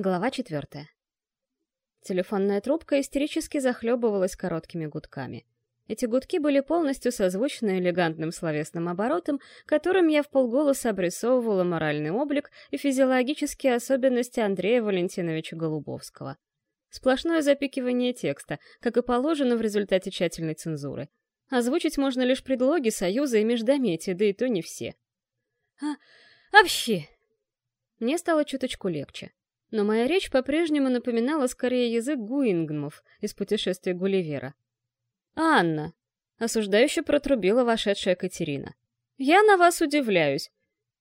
Глава четвертая. Телефонная трубка истерически захлебывалась короткими гудками. Эти гудки были полностью созвучны элегантным словесным оборотом, которым я в полголоса обрисовывала моральный облик и физиологические особенности Андрея Валентиновича Голубовского. Сплошное запикивание текста, как и положено в результате тщательной цензуры. Озвучить можно лишь предлоги, союза и междометия, да и то не все. А, вообще... Мне стало чуточку легче. Но моя речь по-прежнему напоминала скорее язык гуингмов из путешествия Гулливера. «Анна!» — осуждающе протрубила вошедшая Катерина. «Я на вас удивляюсь.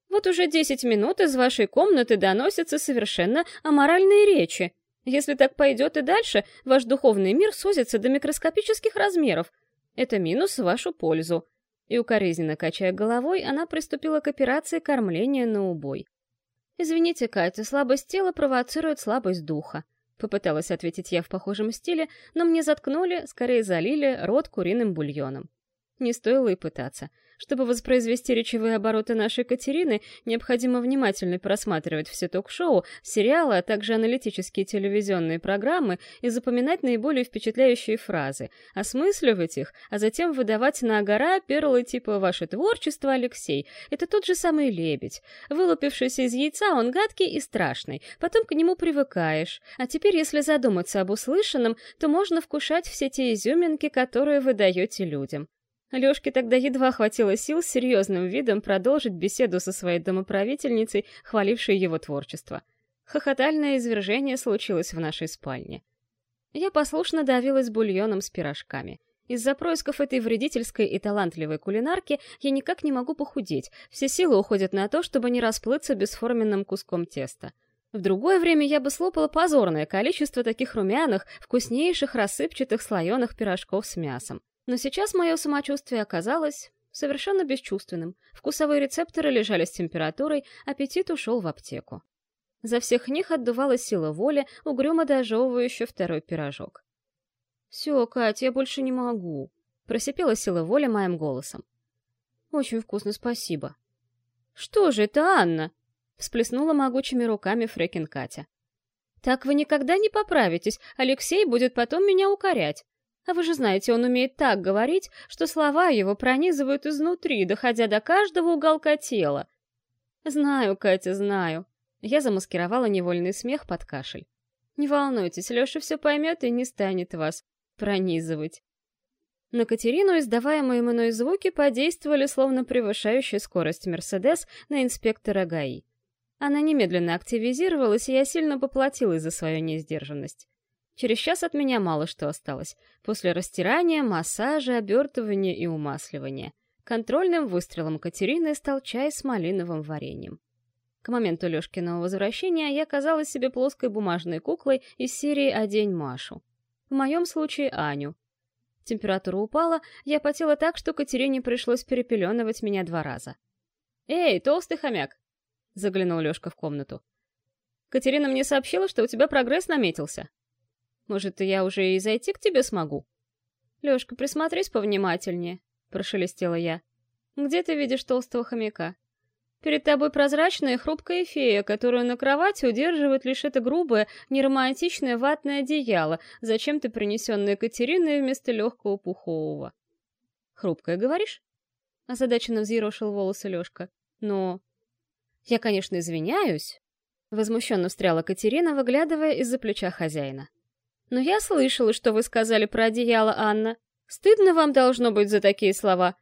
Вот уже десять минут из вашей комнаты доносятся совершенно аморальные речи. Если так пойдет и дальше, ваш духовный мир сузится до микроскопических размеров. Это минус в вашу пользу». И укоризненно качая головой, она приступила к операции кормления на убой. «Извините, Катя, слабость тела провоцирует слабость духа», — попыталась ответить я в похожем стиле, но мне заткнули, скорее залили, рот куриным бульоном. Не стоило и пытаться. Чтобы воспроизвести речевые обороты нашей Катерины, необходимо внимательно просматривать все ток-шоу, сериалы, а также аналитические телевизионные программы и запоминать наиболее впечатляющие фразы, осмысливать их, а затем выдавать на гора перлы типа «Ваше творчество, Алексей» — это тот же самый лебедь. Вылупившийся из яйца, он гадкий и страшный, потом к нему привыкаешь. А теперь, если задуматься об услышанном, то можно вкушать все те изюминки, которые вы даете людям. Лёшке тогда едва хватило сил с серьезным видом продолжить беседу со своей домоправительницей, хвалившей его творчество. Хохотальное извержение случилось в нашей спальне. Я послушно давилась бульоном с пирожками. Из-за происков этой вредительской и талантливой кулинарки я никак не могу похудеть, все силы уходят на то, чтобы не расплыться бесформенным куском теста. В другое время я бы слопала позорное количество таких румяных, вкуснейших рассыпчатых слоеных пирожков с мясом. Но сейчас мое самочувствие оказалось совершенно бесчувственным. Вкусовые рецепторы лежали с температурой, аппетит ушел в аптеку. За всех них отдувалась сила воли, угрюмо дожевывающая второй пирожок. «Все, Катя, я больше не могу», — просипела сила воли моим голосом. «Очень вкусно, спасибо». «Что же это, Анна?» — всплеснула могучими руками Фрекин Катя. «Так вы никогда не поправитесь, Алексей будет потом меня укорять. А вы же знаете, он умеет так говорить, что слова его пронизывают изнутри, доходя до каждого уголка тела. Знаю, Катя, знаю. Я замаскировала невольный смех под кашель. Не волнуйтесь, Леша все поймет и не станет вас пронизывать. На Катерину издаваемые мной звуки подействовали словно превышающая скорость Мерседес на инспектора ГАИ. Она немедленно активизировалась, и я сильно поплатилась за свою несдержанность. Через час от меня мало что осталось. После растирания, массажа, обертывания и умасливания. Контрольным выстрелом Катерины стал чай с малиновым вареньем. К моменту Лёшкиного возвращения я казалась себе плоской бумажной куклой из серии «Одень Машу». В моем случае Аню. Температура упала, я потела так, что Катерине пришлось перепеленывать меня два раза. «Эй, толстый хомяк!» — заглянул Лёшка в комнату. «Катерина мне сообщила, что у тебя прогресс наметился». Может, я уже и зайти к тебе смогу?» «Лёшка, присмотрись повнимательнее», — прошелестела я. «Где ты видишь толстого хомяка? Перед тобой прозрачная хрупкая фея, которую на кровати удерживает лишь это грубое, неромантичное ватное одеяло, зачем-то принесенное Катериной вместо легкого пухового». «Хрупкая, говоришь?» — озадаченно взъерошил волосы Лёшка. «Но...» «Я, конечно, извиняюсь», — возмущенно встряла Катерина, выглядывая из-за плеча хозяина. Но я слышала, что вы сказали про одеяло, Анна. Стыдно вам должно быть за такие слова.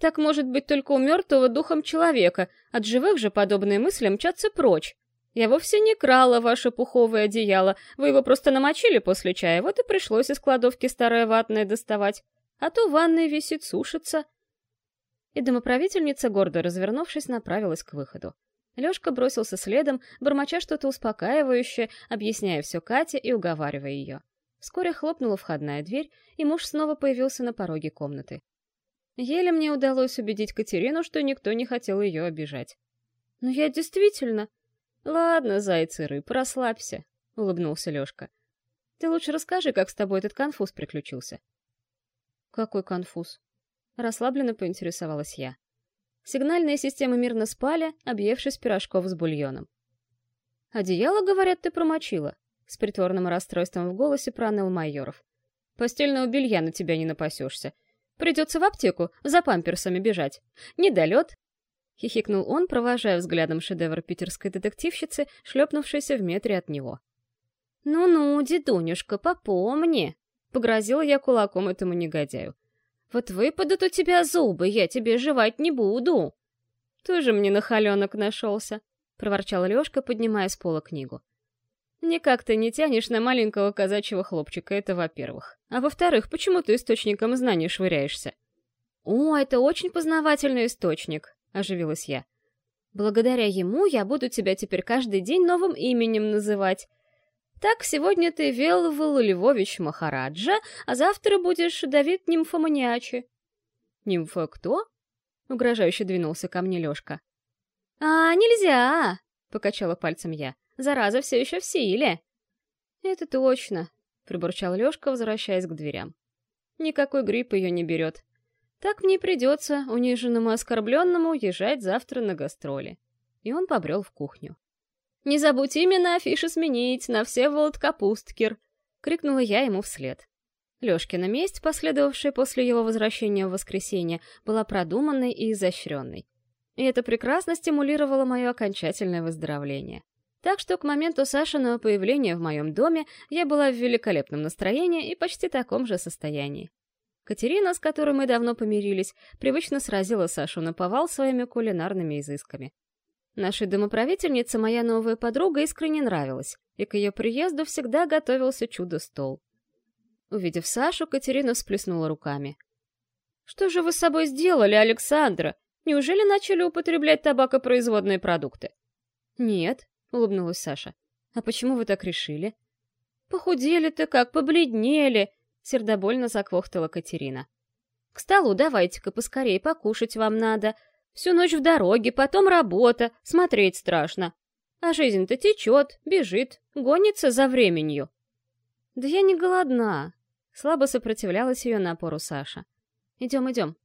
Так может быть только у мертвого духом человека, от живых же подобные мысли мчатся прочь. Я вовсе не крала ваше пуховое одеяло, вы его просто намочили после чая, вот и пришлось из кладовки старое ватное доставать. А то в ванной висит, сушится. И домоправительница, гордо развернувшись, направилась к выходу. Лёшка бросился следом, бормоча что-то успокаивающее, объясняя все Кате и уговаривая ее. Вскоре хлопнула входная дверь, и муж снова появился на пороге комнаты. Еле мне удалось убедить Катерину, что никто не хотел ее обижать. «Но я действительно...» «Ладно, зайцы рыб, расслабься», — улыбнулся Лёшка. «Ты лучше расскажи, как с тобой этот конфуз приключился». «Какой конфуз?» Расслабленно поинтересовалась я. Сигнальные системы мирно спали, объевшись пирожков с бульоном. Одеяло, говорят, ты промочила. С притворным расстройством в голосе проныл Майоров. Постельного белья на тебя не напасешься. Придется в аптеку за памперсами бежать. Недолет. Хихикнул он, провожая взглядом шедевр питерской детективщицы, шлепнувшейся в метре от него. «Ну-ну, дедунюшка, попомни!» — погрозила я кулаком этому негодяю. «Вот выпадут у тебя зубы, я тебе жевать не буду!» «Тоже мне нахаленок нашелся!» — проворчал Лёшка, поднимая с пола книгу. «Никак ты не тянешь на маленького казачьего хлопчика, это во-первых. А во-вторых, почему ты источником знаний швыряешься?» «О, это очень познавательный источник», — оживилась я. «Благодаря ему я буду тебя теперь каждый день новым именем называть. Так, сегодня ты Велвол Львович Махараджа, а завтра будешь Давид Нимфоманиачи». «Нимфа кто?» — угрожающе двинулся ко мне Лёшка. «А, нельзя!» — покачала пальцем я. Зараза все еще в силе. Это точно, пробурчал Лёшка, возвращаясь к дверям. Никакой грипп ее не берет. Так мне придется, униженному оскорбленному, уезжать завтра на гастроли. И он побрел в кухню. «Не забудь именно афиши сменить на все Всеволод Капусткер!» — крикнула я ему вслед. Лёшкина месть, последовавшая после его возвращения в воскресенье, была продуманной и изощренной. И это прекрасно стимулировало мое окончательное выздоровление. Так что к моменту Сашиного появления в моем доме я была в великолепном настроении и почти таком же состоянии. Катерина, с которой мы давно помирились, привычно сразила Сашу на повал своими кулинарными изысками. Нашей домоправительнице моя новая подруга искренне нравилась, и к ее приезду всегда готовился чудо-стол. Увидев Сашу, Катерина всплеснула руками. «Что же вы с собой сделали, Александра? Неужели начали употреблять табакопроизводные продукты?» «Нет», — улыбнулась Саша. «А почему вы так решили?» «Похудели-то как, побледнели!» — сердобольно заквохтала Катерина. «К столу давайте-ка поскорее покушать вам надо. Всю ночь в дороге, потом работа, смотреть страшно. А жизнь-то течет, бежит, гонится за временью». «Да я не голодна», — слабо сопротивлялась ее напору Саша. «Идем, идем».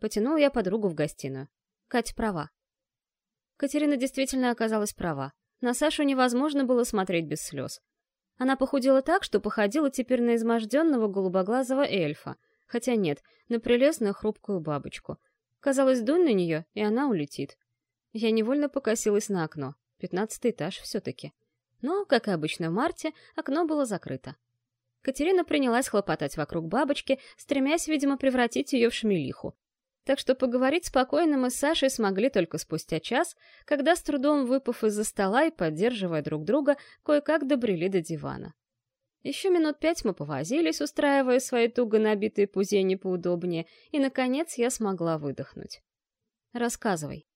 Потянул я подругу в гостиную. Катя права. Катерина действительно оказалась права. На Сашу невозможно было смотреть без слез. Она похудела так, что походила теперь на изможденного голубоглазого эльфа. Хотя нет, на прелестную хрупкую бабочку. Казалось, дунь на нее, и она улетит. Я невольно покосилась на окно. Пятнадцатый этаж все-таки. Но, как и обычно в марте, окно было закрыто. Катерина принялась хлопотать вокруг бабочки, стремясь, видимо, превратить ее в шмелиху. Так что поговорить спокойно мы с Сашей смогли только спустя час, когда с трудом выпав из-за стола и поддерживая друг друга, кое-как добрели до дивана. Еще минут пять мы повозились, устраивая свои туго набитые пузени поудобнее, и, наконец, я смогла выдохнуть. «Рассказывай»,